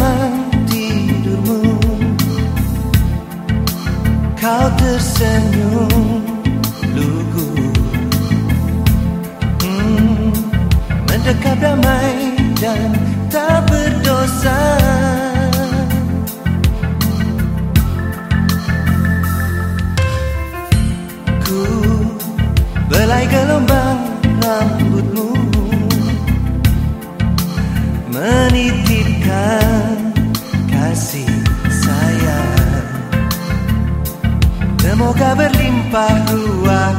kedalaman tidurmu Kau tersenyum lugu. Hmm, Mendekap damai dan tak berdosa. Ku belai gelombang rambutmu. Menitipkan Semoga berlimpah ruah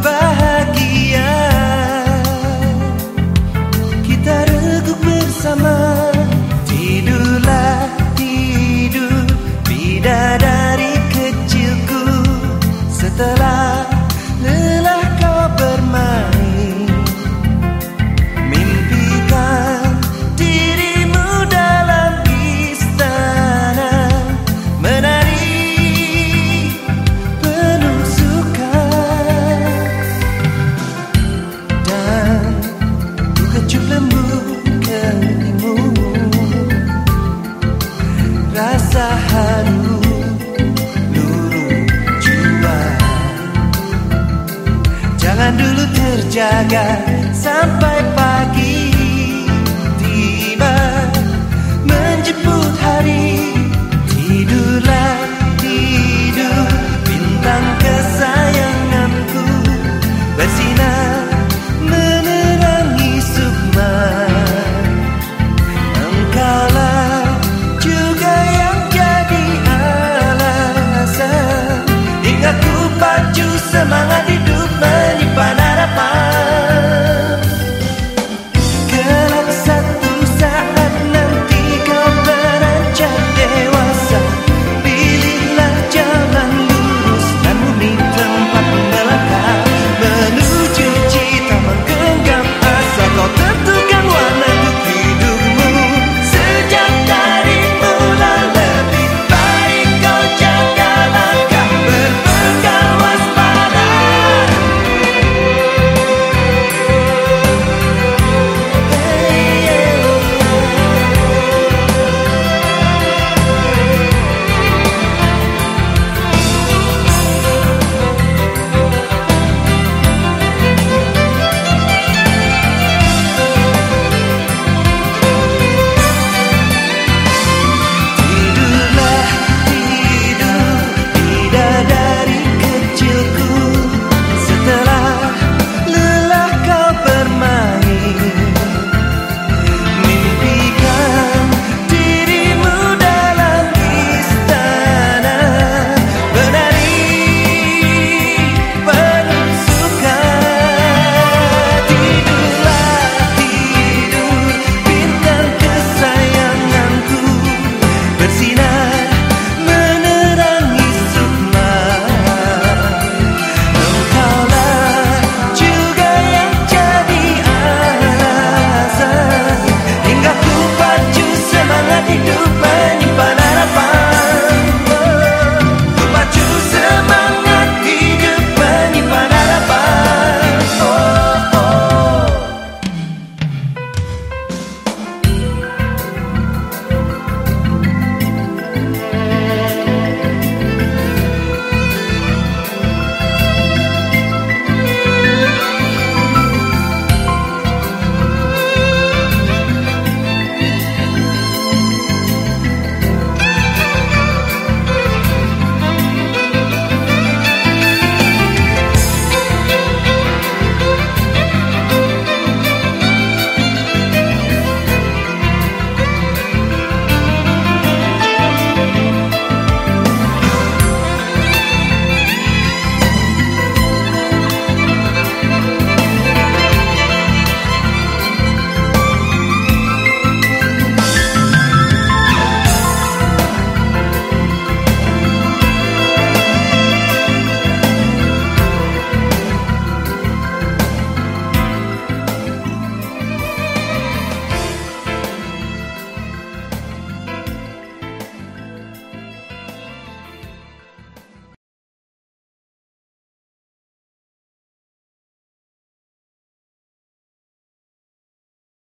Jangan dulu terjaga. Sampai pagi tiba menjemput hari tidurlah tidur. Bintang kesayanganku bersinar menerangi sukma. Engkaulah juga yang jadi alasan. Hingga ku pacu semangat di hidup